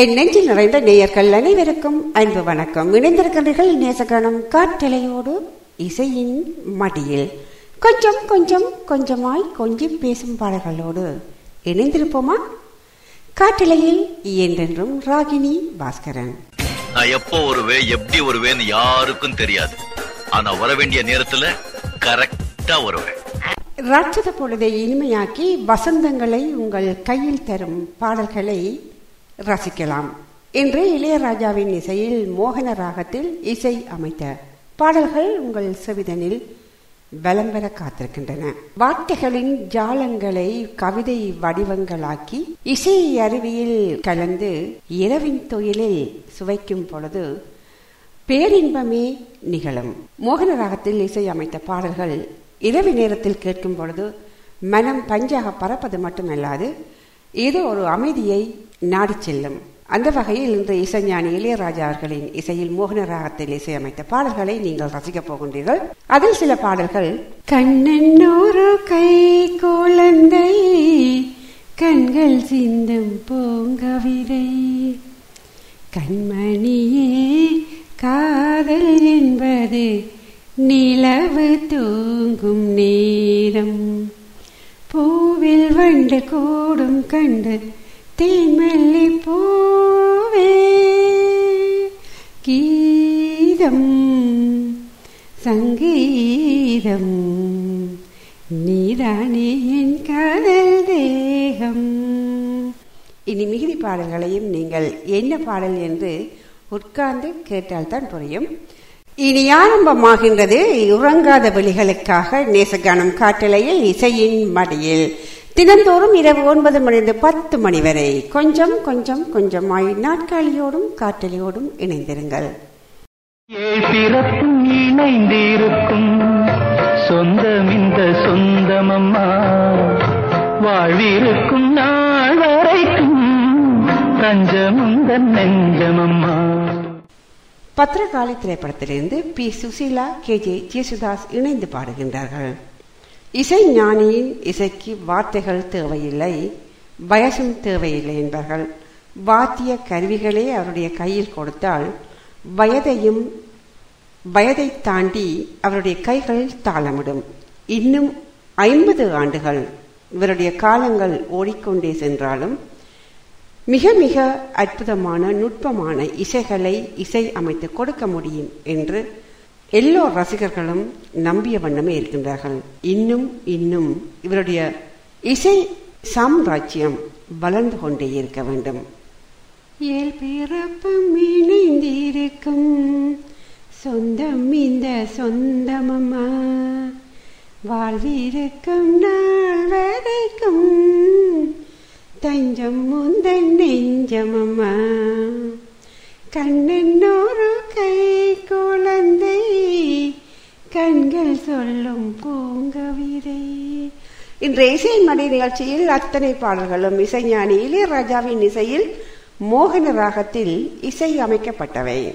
என் நெஞ்சில் நிறைந்த நேயர்கள் அனைவருக்கும் அன்பு வணக்கம். இணைந்திருக்கின்றீர்கள் நேசகணம் காற்றலையோடு இசையின் மடியில். கொஞ்சம் கொஞ்சம் கொஞ்சமாய் கொஞ்சம் பேசும் பாடல்களோடு இணைந்திருப்போமா? காற்றலையில் என்றென்றும் ராகினி பாஸ்கரன். நான் எப்போ வருவேன் எப்படி வருவேன்னு யாருக்கும் தெரியாது. ஆனா வர வேண்டிய நேரத்துல கரெக்டா வருவேன். ராட்சத பொழுதை இனிமையாக்கி வசந்தங்களை உங்கள் கையில் தரும் பாடல்களை ரசிக்கலாம். என்று இளையராஜாவின் இசையில் மோகன ராகத்தில் இசை அமைத்த பாடல்கள் உங்கள் செவிதனில் பலம் பெற காத்திருக்கின்றன. வார்த்தைகளின் ஜாலங்களை கவிதை வடிவங்களாக்கி இசை அருவியில் கலந்து இரவின் தொழிலில் சுவைக்கும் பொழுது பேரின்பமே நிகழும். மோகன ராகத்தில் இசை அமைத்த பாடல்கள் இரவு நேரத்தில் கேட்கும் பொழுது மனம் பஞ்சாக பறப்பது மட்டுமல்லாது ஏதோ ஒரு அமைதியை நாடி செல்லும் அந்த வகையில் இன்று இசைஞானி இளையராஜா அவர்களின் இசையில் மோகன ராகத்தில் இசையமைத்த பாடல்களை நீங்கள் ரசிக்கப் போகின்றீர்கள். அதில் சில பாடல்கள் கண்ணன்னோரு கை குழந்தை கண்கள் சிந்தும் பூங்கவிதை கண்மணியே காதல் என்பது நிலவு தூங்கும் நேரம். பூவில் வண்டு கூடும் கண்டு பூவே கீதம் சங்கீதம் நீதானே என் காதல் தேகம். இனி மிகுதி பாடல்களையும் நீங்கள் என்ன பாடல் என்று உட்கார்ந்து கேட்டால்தான் புரியும். இனி ஆரம்பமாகின்றது உறங்காத வெளிகளுக்காக நேசகானம் காட்டலையில் இசையின் மடியில். தினந்தோறும் இரவு ஒன்பது மணிந்து பத்து மணி வரை கொஞ்சம் கொஞ்சம் கொஞ்சமாய் நாட்காலியோடும் காட்டலையோடும் இணைந்திருங்கள். பிறப்பும் இணைந்திருக்கும். சொந்தம் இந்த சொந்தமம்மா வாழ்விருக்கும் நாள் வரைக்கும் தஞ்சமுந்த நெஞ்சமம்மா. பத்திரகாளி திரைப்படத்திலிருந்து P. Susheela K. J. Yesudas இணைந்து பாடுகின்றார்கள். இசை ஞானியின் இசைக்கு வார்த்தைகள் தேவையில்லை வயசும் தேவையில்லை என்பார்கள். வாத்திய கருவிகளே அவருடைய கையில் கொடுத்தால் வயதையும் வயதை தாண்டி அவருடைய கைகள் தாளமிடும். இன்னும் ஐம்பது ஆண்டுகள் இவருடைய காலங்கள் ஓடிக்கொண்டே சென்றாலும் மிக மிக அற்புதமான நுட்பமான இசைகளை இசை அமைத்து கொடுக்க முடியும் என்று எல்லோர் ரசிகர்களும் நம்பிய வண்ணமே இருக்கின்றார்கள். இன்னும் இன்னும் இவருடைய இசை சாம்ராஜ்யம் வளர்ந்து கொண்டே இருக்க வேண்டும். ஏல் பிறப்பும் இணைந்திருக்கும் சொந்தம் இந்த சொந்தமம்மா. வாழ்விருக்கும் நாள் வரைக்கும் தஞ்சம் முந்தன் நெஞ்சமம்மா. கண்ணென்னொரு கை குழந்தை. கண்கள் சொல்லும் பூங்கவிதை. இன்று இசை மடி நிகழ்ச்சியில் அத்தனை பாடல்களும் இசைஞானி இளையராஜாவின் இசையில் மோகன ராகத்தில் இசை அமைக்கப்பட்டவை.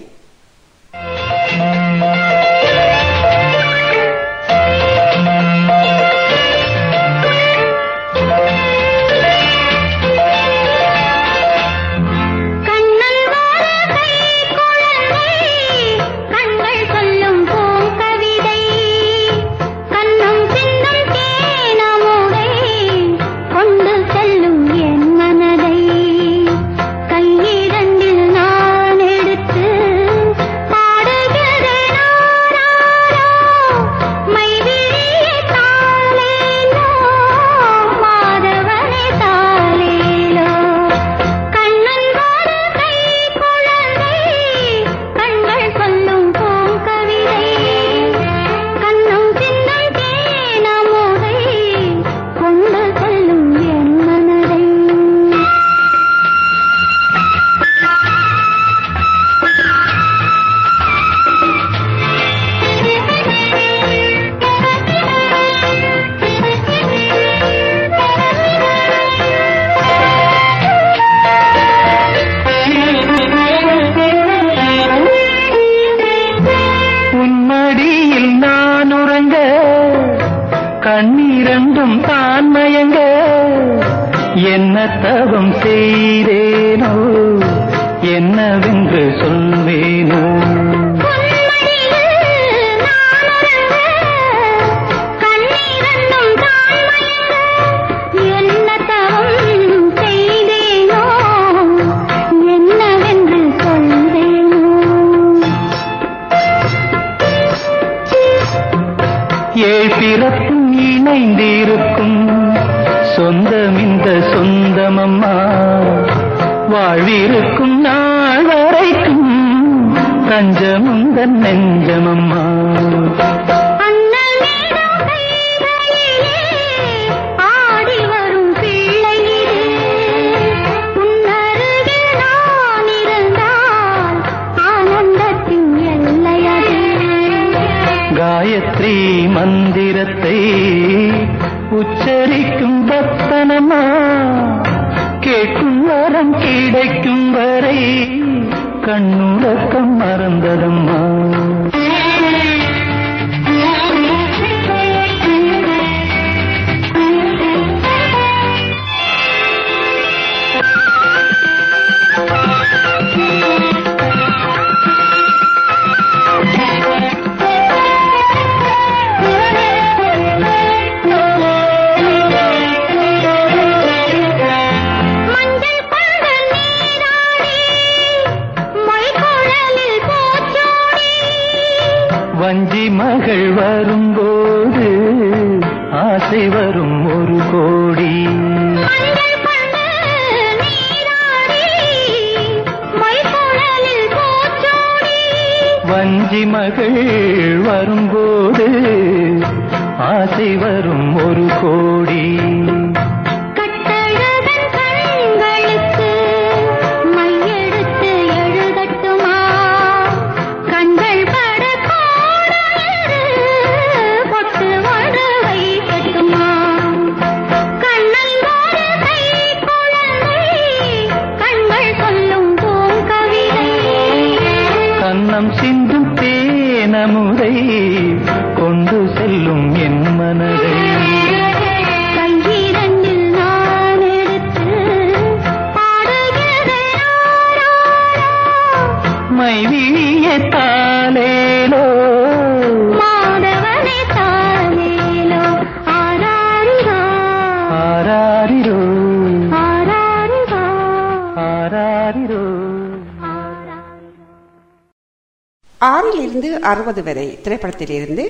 இருந்து அறுபது வரை திரைப்படத்திலிருந்து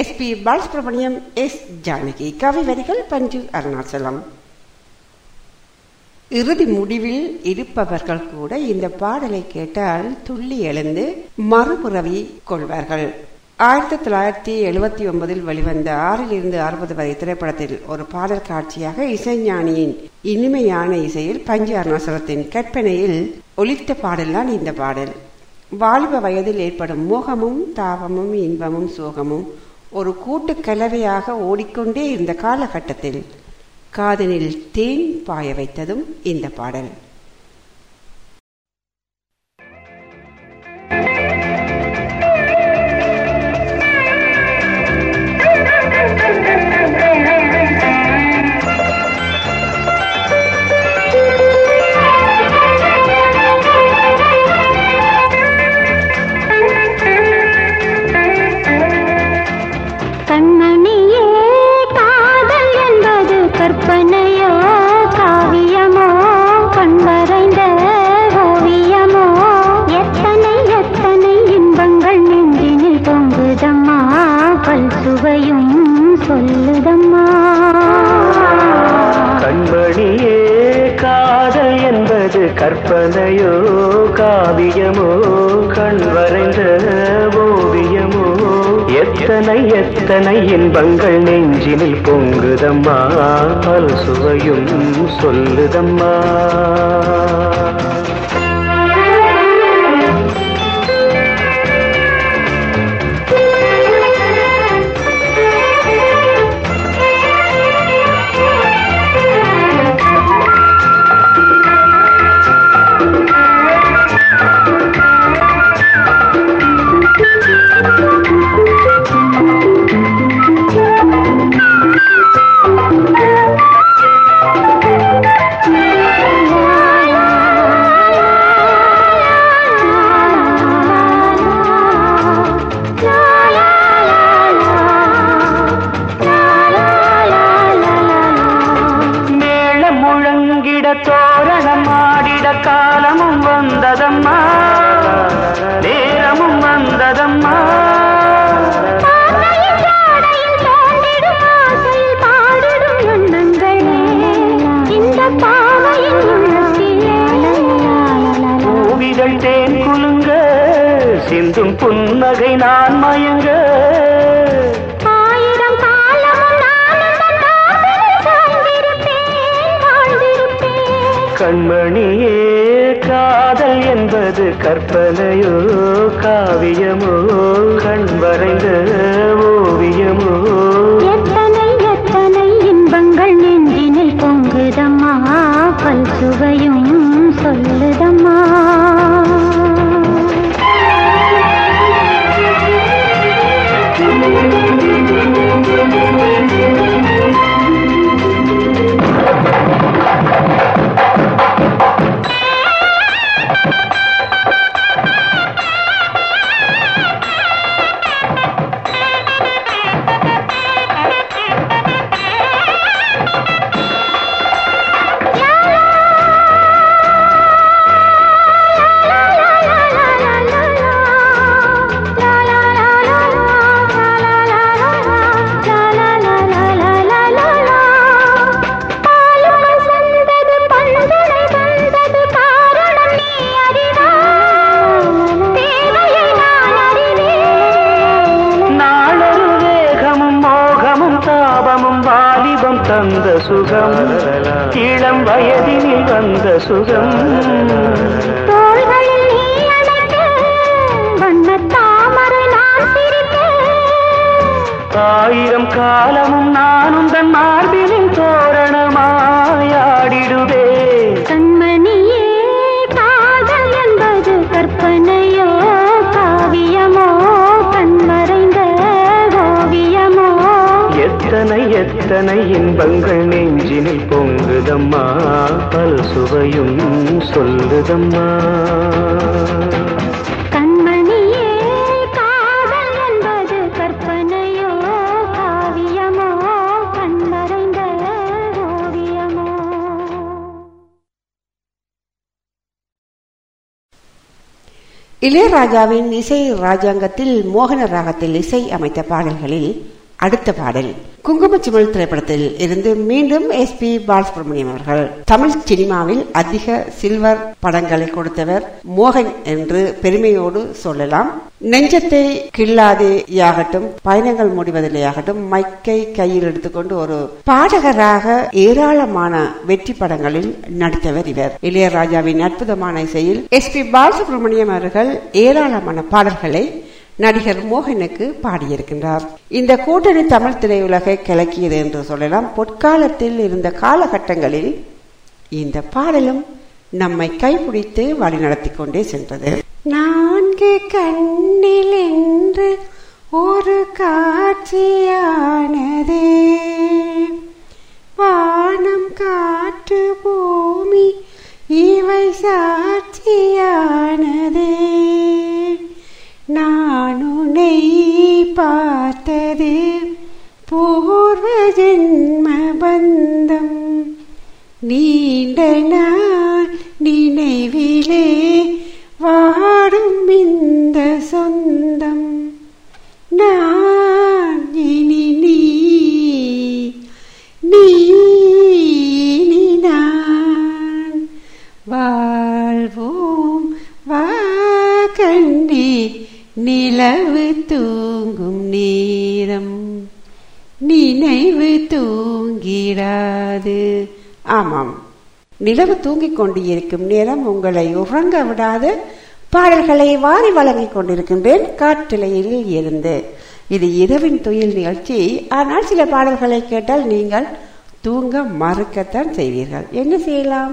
S P Balasubramaniam S Janaki. கவி வரிகள் பஞ்சு அருணாச்சலம். இறுதி முடிவில் இருப்பவர்கள் கூட இந்த பாடலை கேட்டால் துள்ளி எழுந்து மறுபுறவி கொள்வார்கள். ஆயிரத்தி தொள்ளாயிரத்தி எழுபத்தி ஒன்பதில் வெளிவந்த ஆறில் இருந்து அறுபது வரை திரைப்படத்தில் ஒரு பாடல் காட்சியாக இசைஞானியின் இனிமையான இசையில் பஞ்சு அருணாசலத்தின் கற்பனையில் ஒலித்த பாடல்தான் இந்த பாடல். வாழ்வ வயதில் ஏற்படும் மோகமும் தாபமும் இன்பமும் சோகமும் ஒரு கூட்டு கலவையாக ஓடிக்கொண்டே இருந்த காலகட்டத்தில் காதலில் தேன் பாய வைத்ததும் இந்த பாடல். எத்தனை எத்தனை இன்பங்கள் நெஞ்சினில் பொங்குதம்மா? பல் சுவையும் சொல்லுதம்மா. சிந்தும் புன்னகை நான் மயங்க. கண்மணியே காதல் என்பது கற்பனையோ காவியமோ கண் வரைந்த ஓவியமோ எத்தனை எத்தனை இன்பங்கள் நெஞ்சினில் பொங்குதம்மா பல் சுவையும் வந்த எத்தனை இன்பங்கள் நெஞ்சினில் பொங்குதம்மா பல் சுவையும் சொல்லுதம்மா. கண்மணியே காதல் என்பது கற்பனையோ காவியமோ கண்மறைந்த ஓவியமோ. இளையராஜாவின் இசை ராஜாங்கத்தில் மோகன ராகத்தில் இசை அமைத்த பாடல்களில் அடுத்த பாடல். குங்குமச்சிமிழ் திரைப்படத்தில் இருந்து மீண்டும் எஸ் பி பாலசுப்ரமணியம் அவர்கள். தமிழ் சினிமாவில் அதிக சில்வர் படங்களை கொடுத்தவர் மோகன் என்று பெருமையோடு சொல்லலாம். நெஞ்சத்தை கில்லாதேயாகட்டும் பயணங்கள் முடிவதிலேயாகட்டும் மைக்கை கையில் எடுத்துக்கொண்டு ஒரு பாடகராக ஏராளமான வெற்றி படங்களில் நடித்தவர் இவர். இளையராஜாவின் அற்புதமான இசையில் எஸ் பி பாலசுப்ரமணியம் அவர்கள் ஏராளமான பாடல்களை நடிகர் மோகனுக்கு பாடியிருக்கின்றார். இந்த கூட்டணி தமிழ் திரையுலகை கிளக்கியது என்று சொல்லலாம். பொற்காலத்தில் இருந்த காலகட்டங்களில் இந்த பாடலும் நம்மை கைப்பிடித்து வழிநடத்தி கொண்டே சென்றது. நான்கு கண்ணில் என்று ஒரு காட்சியானதே. வானம் காற்று பூமி இவை சாட்சியானதே. நான் பார்த்தது பூர்வ ஜென்ம பந்தம் நீண்ட நாள் நினைவிலே வாடும் இந்த சொந்தம். நிலவு தூங்கிக் கொண்டு இருக்கும் நேரம் உங்களை உறங்க விடாது. பாடல்களை வாரி வழங்கிக் கொண்டிருக்கின்றேன். காற்றிலையில் இருந்து இது இரவின் துயில் நிகழ்ச்சி. ஆனால் சில பாடல்களை கேட்டால் நீங்கள் தூங்க மறுக்கத்தான் செய்வீர்கள். என்ன செய்யலாம்?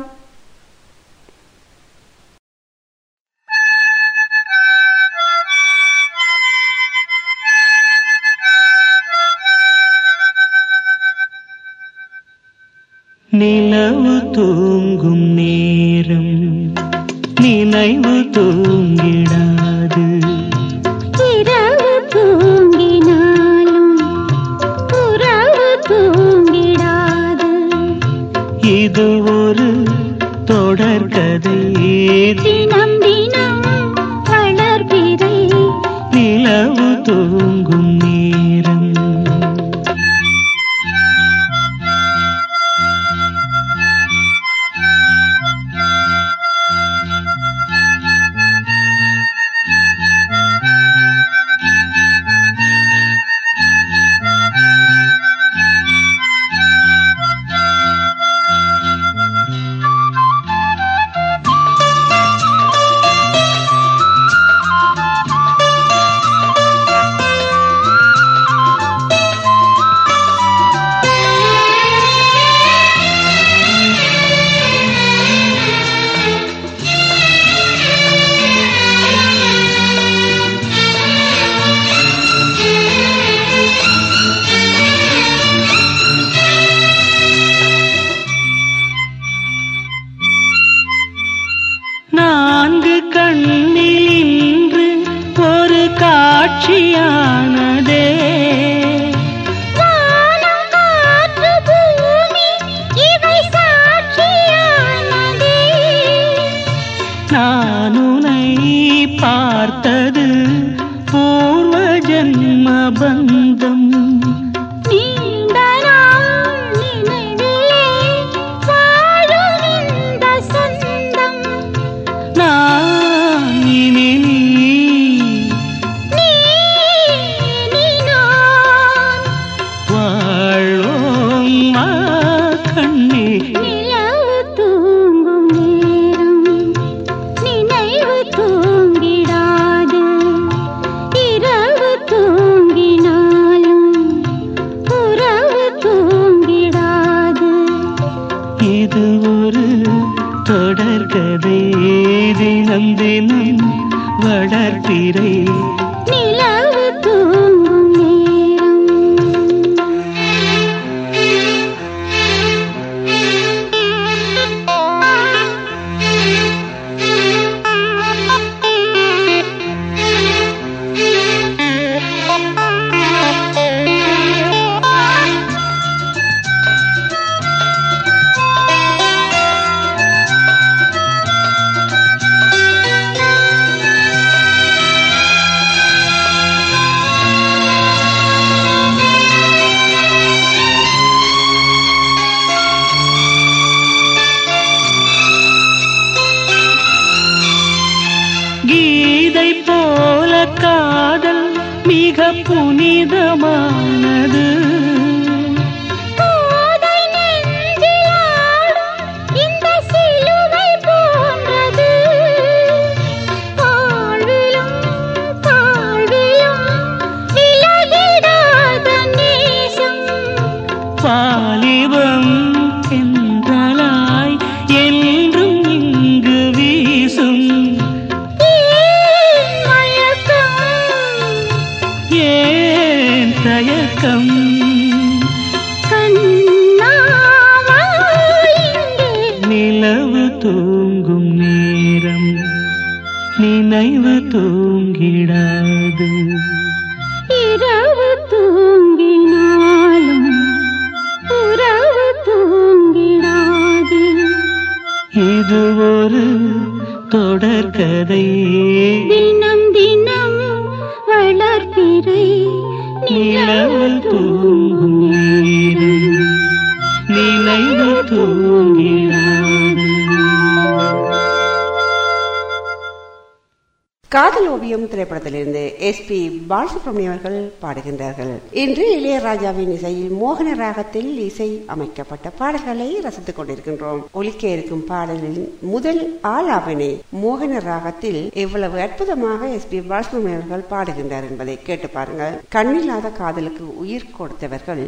காதல் திரைப்படத்திலிருந்து எஸ் பி பாலசுப்ரமணியம் அவர்கள் பாடுகின்றார்கள். இன்று இளையராஜாவின் இசையில் மோகன ராகத்தில் இசை அமைக்கப்பட்ட பாடல்களை ரசித்துக் கொண்டிருக்கின்றோம். ஒலிக்க இருக்கும் பாடலின் முதல் ஆலாபனை மோகன ராகத்தில் எவ்வளவு அற்புதமாக எஸ் பி பாலசுப்ரமணியம் அவர்கள் பாடுகின்றார் என்பதை கேட்டு பாருங்கள். கண்ணில்லாத காதலுக்கு உயிர் கொடுத்தவர்கள்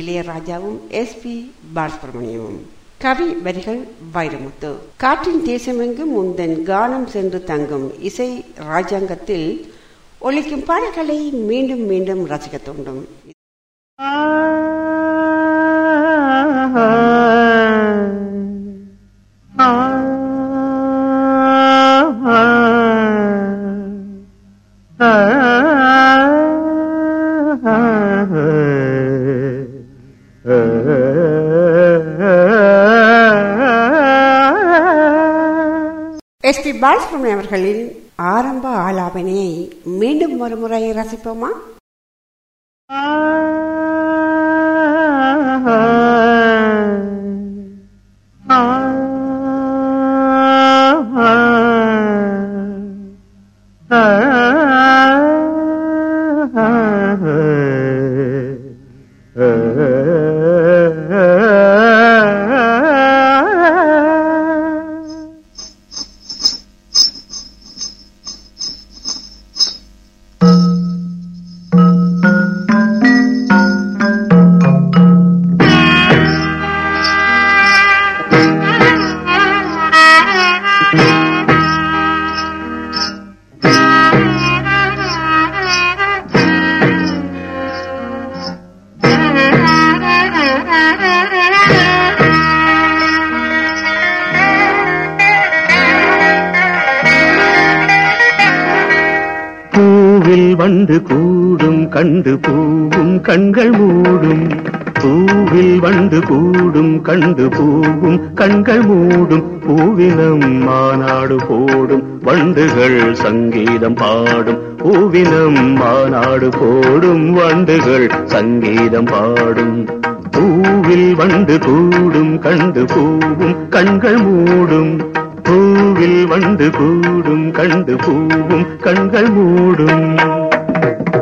இளையராஜாவும் எஸ் பி பாலசுப்ரமணியமும். கவி வரிகள் வைரமுத்து. காற்றின் தேசமெங்கும் முந்தன் கானம் சென்று தங்கும் இசை ராஜாங்கத்தில் ஒழிக்கும் பாடல்களை மீண்டும் மீண்டும் ரசிக்க தூண்டும். பாலசுப்ரமணியம் அவர்களின் ஆரம்ப ஆலாபனையை மீண்டும் ஒரு முறை ரசிப்போமா? வண்டு கூடும் கண்டு பூவும் கண்கள் மூடும். பூவில் வண்டு கூடும் கண்டு பூவும் கண்கள் மூடும். பூவினம் மாநாடு போடும் வண்டுகள் சங்கீதம் பாடும். பூவினம் மாநாடு போடும் வண்டுகள் சங்கீதம் பாடும். பூவில் வண்டு கூடும் கண்டு பூவும் கண்கள் மூடும். பூவில் வண்டு கூடும் கண்டு பூவும் கண்கள் மூடும். ராகம்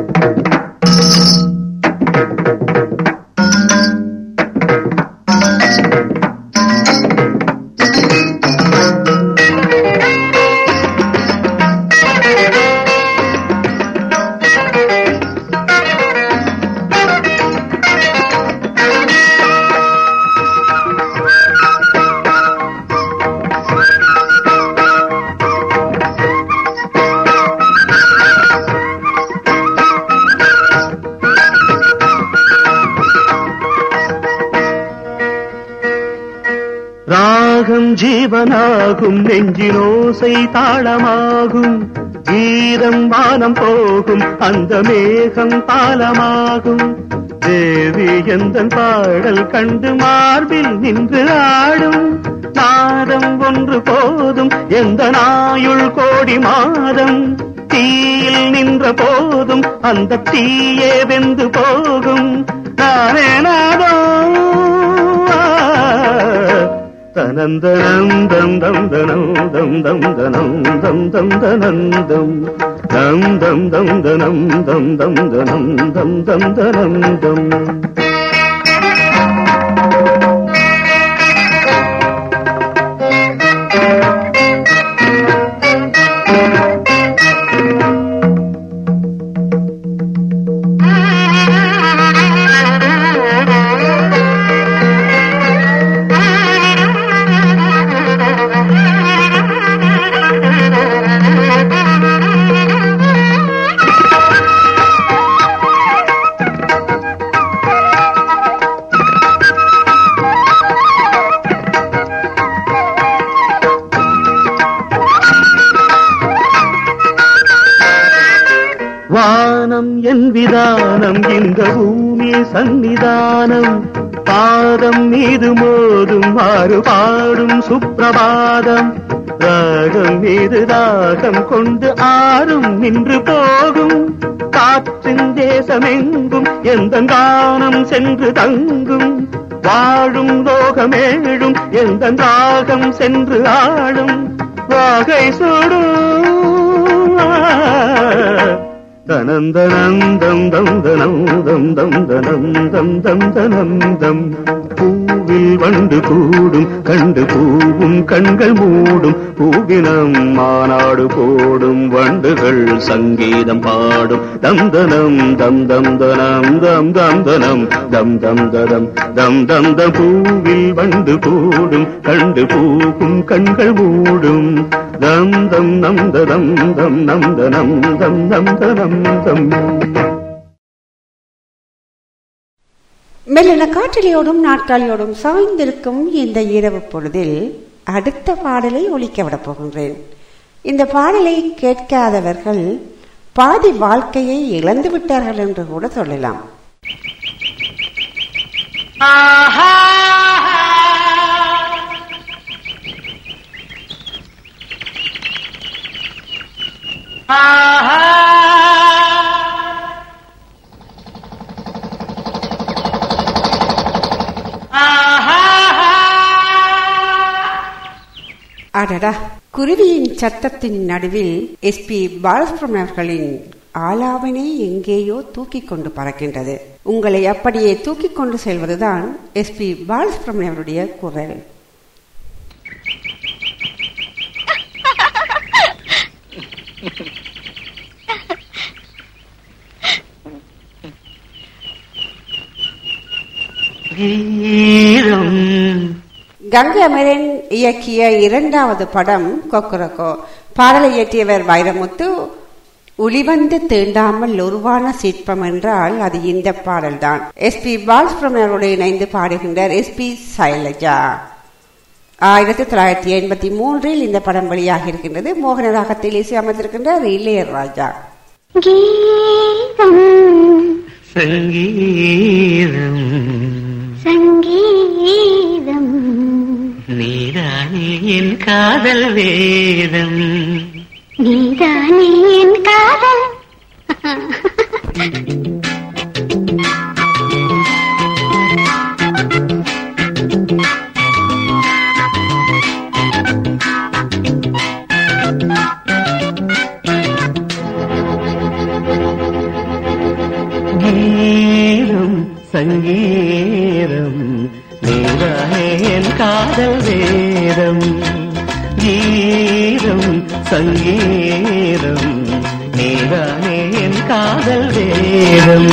ஜீவனாகும் நெஞ்சினோசை தாளமாகும். கீதம் வானம் போகும் அந்த மேகம் தாளமாகும் தேவி எந்த பாடல் கண்டு மார்பில் நின்று ஆடும். நாதம் ஒன்று போதும் எந்த நாயுள் கோடி மாதம். தீயில் நின்ற போதும் அந்த தீயே வெந்து போகும். நானே நாதம் தனந்தனம் தம் தம் தனம் தம் தம் தனம் தம் தம் தனந்தம் தம் தம் தம் தனம் தம் தம் தனம் தம் தம் தனந்தம் சந்நிதானம். பாதம் மீது மோதும் ஆறு பாடும் சுப்பிரபாதம் ராகம் மீது தாகம் கொண்டு ஆறும் நின்று போகும். காற்றின் தேசமெங்கும் எந்த கானம் சென்று தங்கும். வாழும் லோகமேழும் எந்த ராகம் சென்று ஆளும் வாகை சுடும் தனந்தனந்தம் தம் தனம் தம் தம் தனம் தம் தனந்தம் பூவில் வண்டு கூடும் கண்டு பூவும் கண்கள் மூடும். பூவினம் மாநாடு போடும் வண்டுகள் சங்கீதம் பாடும். தந்தனம் தம் தம் தனம் தம் தம் தனம். தம் தம் ததம் தம் தம் த பூவில் வண்டு கூடும் கண்டு பூவும் கண்கள் மூடும். தம் தம் நம் ததம் தம் நம் தனம் தம் நம் தனம் தம் மெல்லன காற்றலையோடும் நாட்காலியோடும் சாய்ந்திருக்கும் இந்த இரவு பொழுதில் அடுத்த பாடலை ஒலிக்க விடப் போகின்றேன். இந்த பாடலை கேட்காதவர்கள் பாதி வாழ்க்கையை இழந்து விட்டார்கள் என்று கூட சொல்லலாம். அடடா. குருவியின் சத்தத்தின் நடுவில் எஸ் பி பாலசுப்ரமணியன் அவர்களின் ஆலாவனை எங்கேயோ தூக்கி கொண்டு பறக்கின்றது. உங்களை அப்படியே தூக்கி கொண்டு செல்வதுதான் எஸ் பி பாலசுப்ரமணியன் அவருடைய குரல். கீதம் கங்கை அமரன் இயக்கிய இரண்டாவது படம் கொக்கரக்கோ. பாடலை இயற்றியவர் வைரமுத்து. ஒளிவந்து தீண்டாமல் உருவான சிற்பம் என்றால் அது இந்த பாடல்தான். எஸ் பி பாலசுப்ரமணியரோடு இணைந்து பாடுகின்றார் எஸ் பி சைலஜா. ஆயிரத்தி தொள்ளாயிரத்தி எண்பத்தி மூன்றில் இந்த படம் வெளியாக இருக்கின்றது. மோகன ராகத்தில் இசையமைத்திருக்கின்றார் இளையராஜா. சங்கீதம். സംഗീതം. നീതാനേ എൻ കാതൽ വേദം. നീതാനേ എൻ കാതൽ. கல்கேரம் நீதானே என் காதல் வேதம்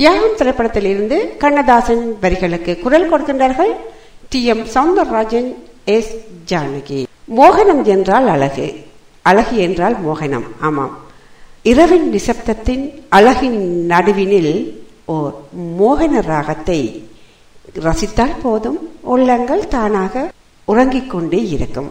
தியாகம் திரைப்படத்திலிருந்து கண்ணதாசன் வரிகளுக்கு குரல் கொடுக்கின்றார்கள் T M Soundararajan S Janaki. மோகனம் என்றால் அழகு. அழகு என்றால் மோகனம். ஆமாம். இரவின் நிசப்தத்தின் அழகின் நடுவினில் ஓர் மோகன ராகத்தை ரசித்தால் போதும் உள்ளங்கள் தானாக உறங்கிக் கொண்டே இருக்கும்.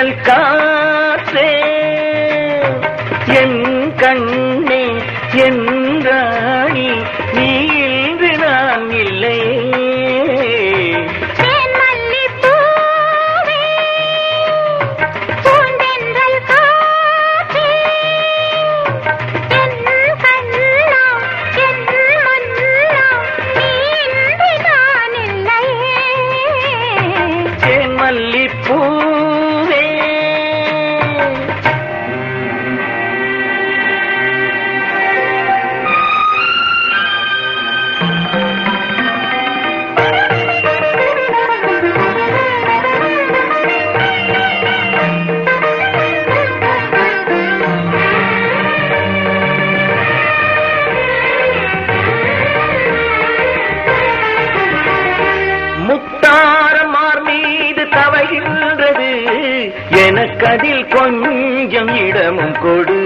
கடல் கா அதில் கொஞ்சம் இடமும் கொடு.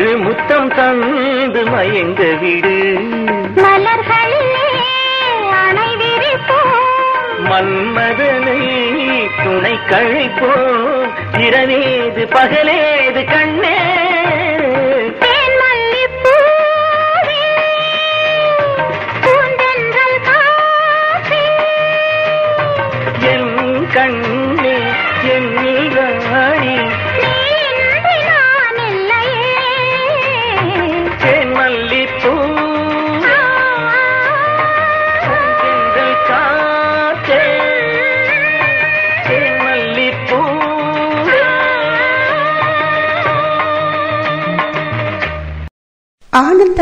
சிறு முத்தம் தந்து மயங்க விடு. மன்மதனை துணை கழிப்போம். இரவேது பகலேது கண்ணே.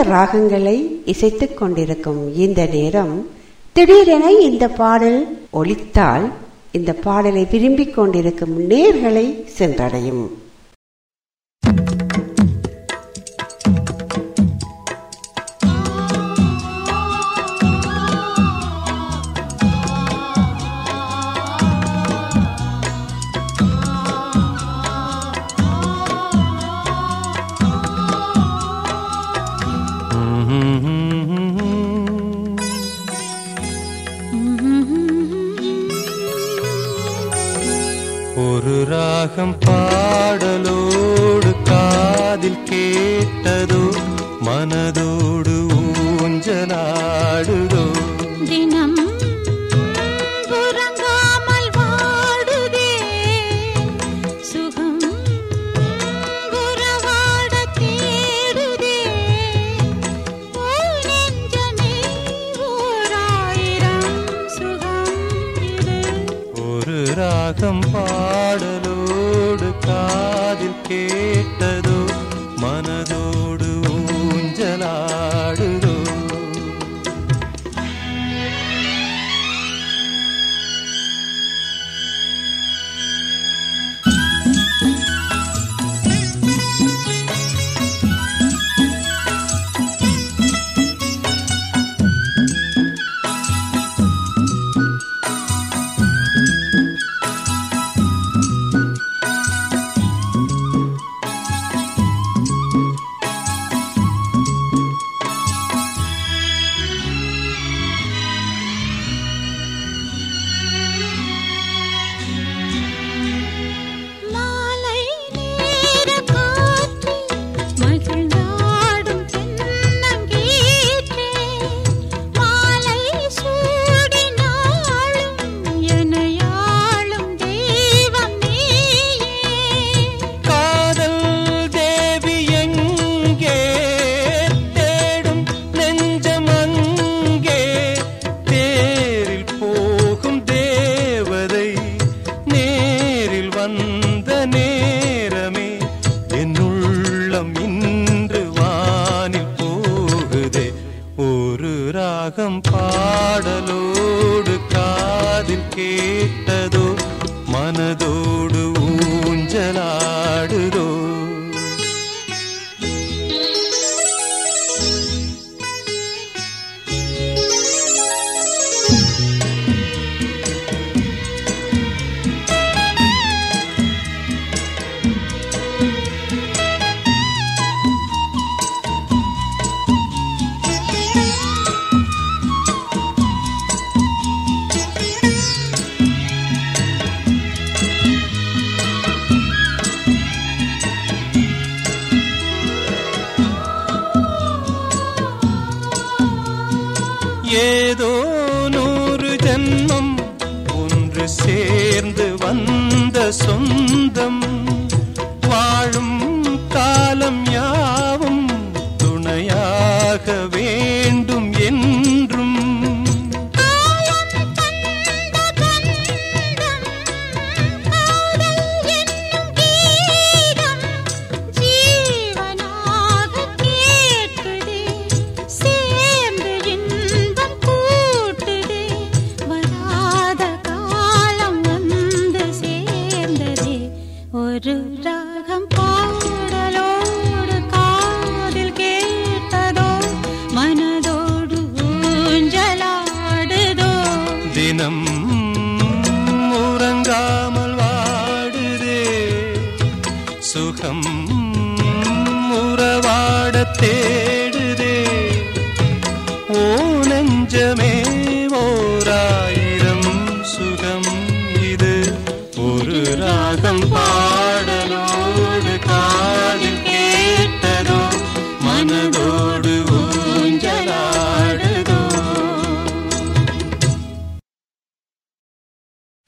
ராகங்களை இசைத்துக் கொண்டிருக்கும் இந்த நேரம் திடீரென இந்த பாடல் ஒலித்தால் இந்த பாடலை விரும்பிக் கொண்டிருக்கும் நேர்களை சென்றடையும். 等吧。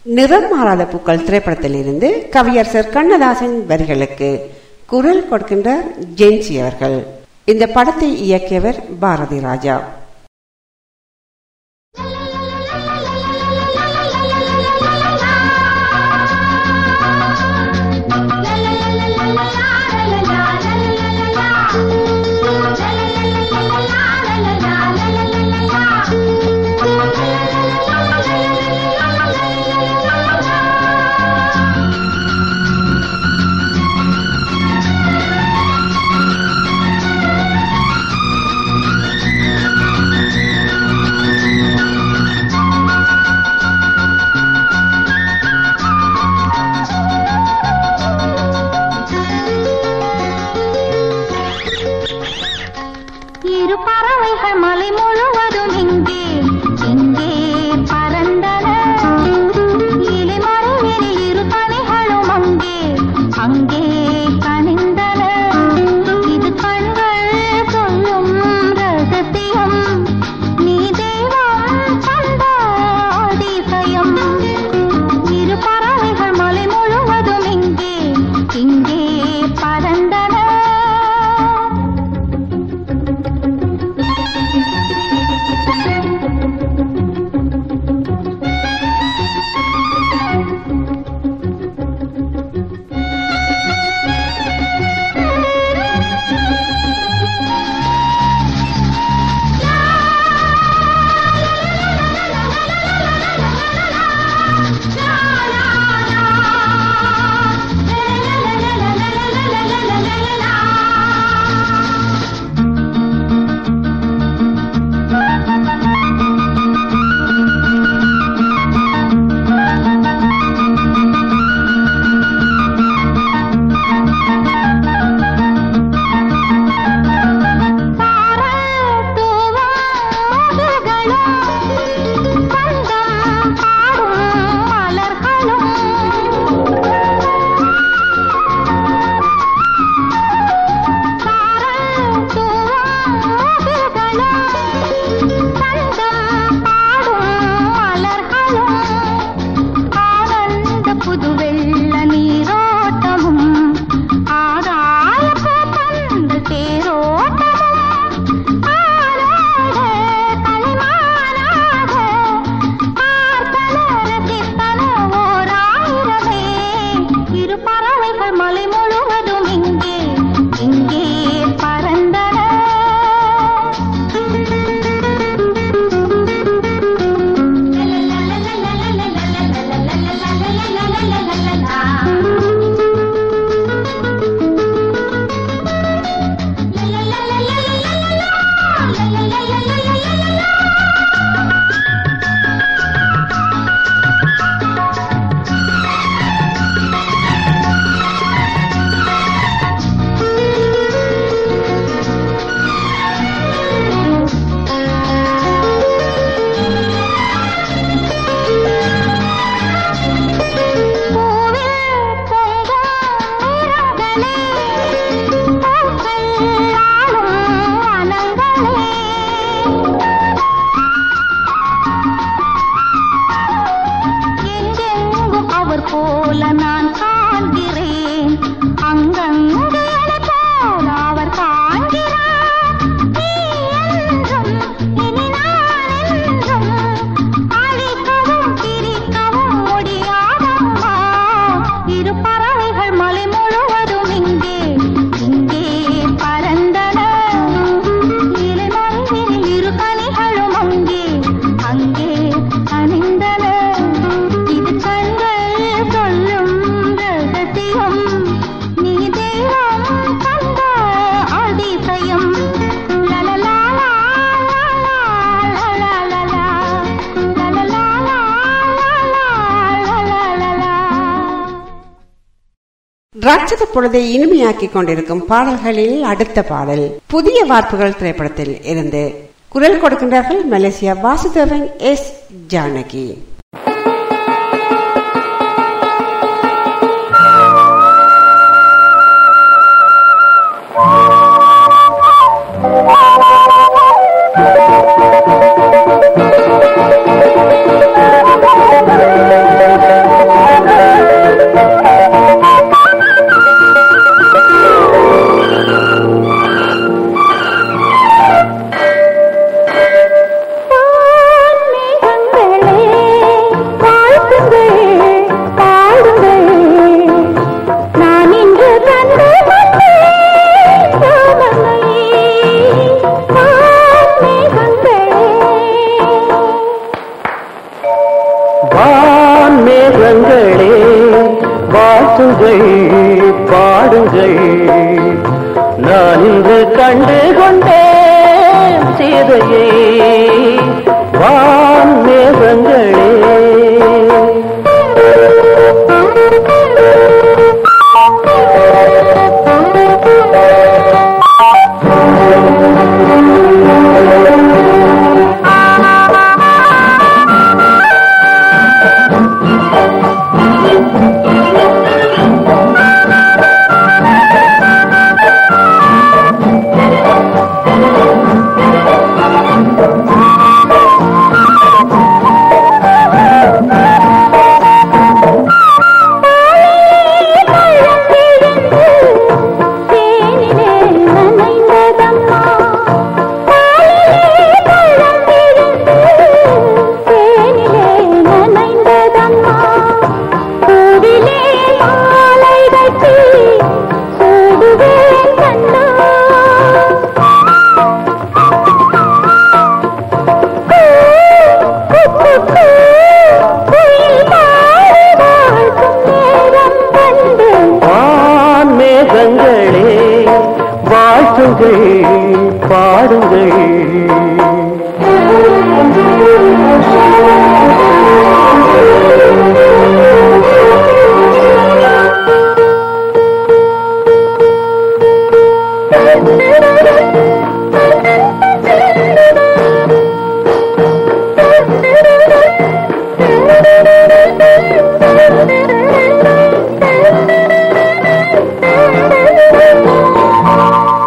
நிறம் மாறாத பூக்கள் திரைப்படத்திலிருந்து கவியரசர் கண்ணதாசன் வரிகளுக்கு குரல் கொடுக்கின்றார் ஜெயின்சி அவர்கள். இந்த படத்தை இயக்கியவர் பாரதி ராஜா. பொழுதை இனிமையாக்கிக் கொண்டிருக்கும் பாடல்களில் அடுத்த பாடல். புதிய வார்ப்புகள் திரைப்படத்தில் இருந்து குரல் கொடுக்கின்றார்கள் மலேசியா வாசுதேவன் எஸ். ஜானகி.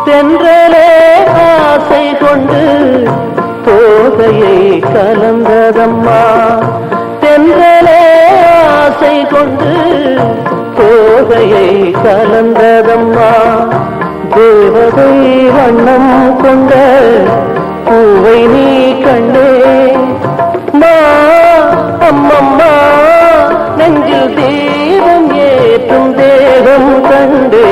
தென்றலே ஆசை கொண்டு போதையை கலந்ததம்மா. தென்றலே ஆசை கொண்டு போதையை கலந்ததம்மா. அழகை வண்ணம் கொண்ட பூவை நீ கண்டே. மா அம்மம்மா நெஞ்சில் தேவம் ஏற்றும் தேகம் கண்டே.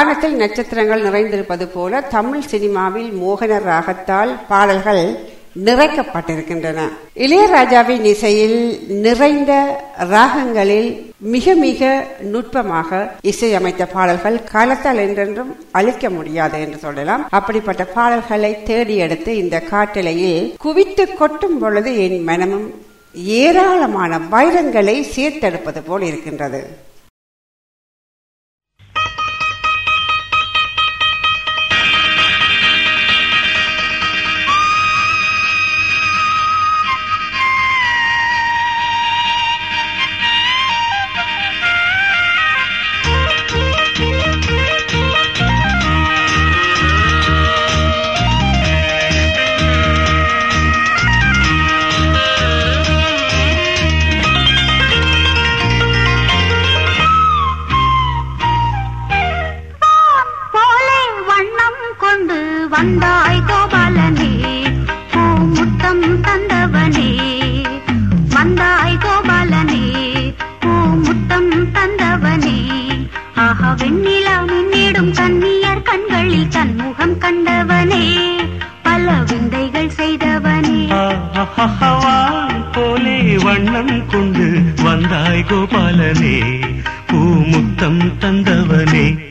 வானத்தில் நட்சத்திரங்கள் நிறைந்திருப்பது போல தமிழ் சினிமாவில் மோகன ராகத்தால் பாடல்கள் நிறைக்கப்பட்டிருக்கின்றன. இளையராஜாவின் இசையில் நிறைந்த ராகங்களில் மிக மிக நுட்பமாக இசையமைத்த பாடல்கள் காலத்தால் என்றென்றும் அழிக்க முடியாது என்று சொல்லலாம். அப்படிப்பட்ட பாடல்களை தேடி எடுத்து இந்த காட்டிலையில் குவித்து கொட்டும் பொழுது என் மனமும் ஏராளமான வைரங்களை சேர்த்தெடுப்பது போல் இருக்கின்றது. வந்தாய் கோபாலனே பூமுத்தம் தந்தவனே. வந்தாய் கோபாலனே பூமுத்தம் தந்தவனே. ஆஹா வெண்ணிலா முன்னிடும் கண்ணியர் கண்களில் தன்முகம் கண்டவனே. பல விந்தைகள் செய்தவனே. போலே வண்ணம் கொண்டு வந்தாய் கோபாலனே. பூமுத்தம் தந்தவனே.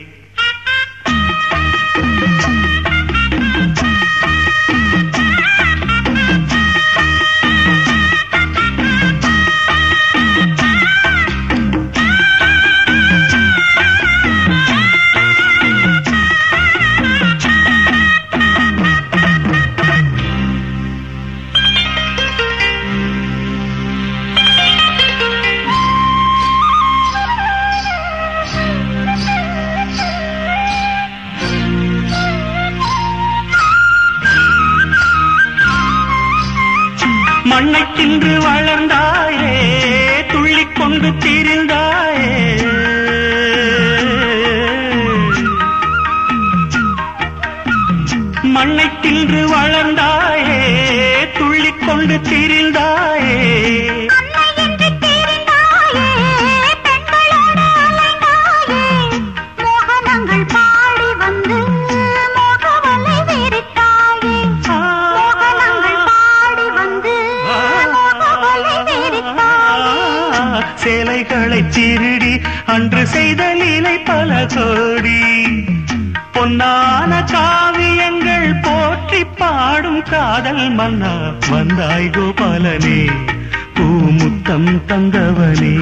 காதல் மன்னா வந்தாய் கோபாலனே பூமுத்தம் தந்தவனே.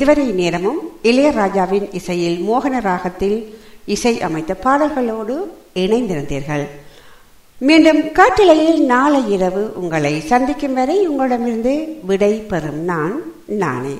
இதுவரை நேரமும் இளையராஜாவின் இசையில் மோகன ராகத்தில் இசை அமைத்த பாடல்களோடு இணைந்திருந்தீர்கள். மீண்டும் காட்டிலையில் நாளை இரவு உங்களை சந்திக்கும் வரை உங்களிடமிருந்து விடை பெறும் நான் நானே.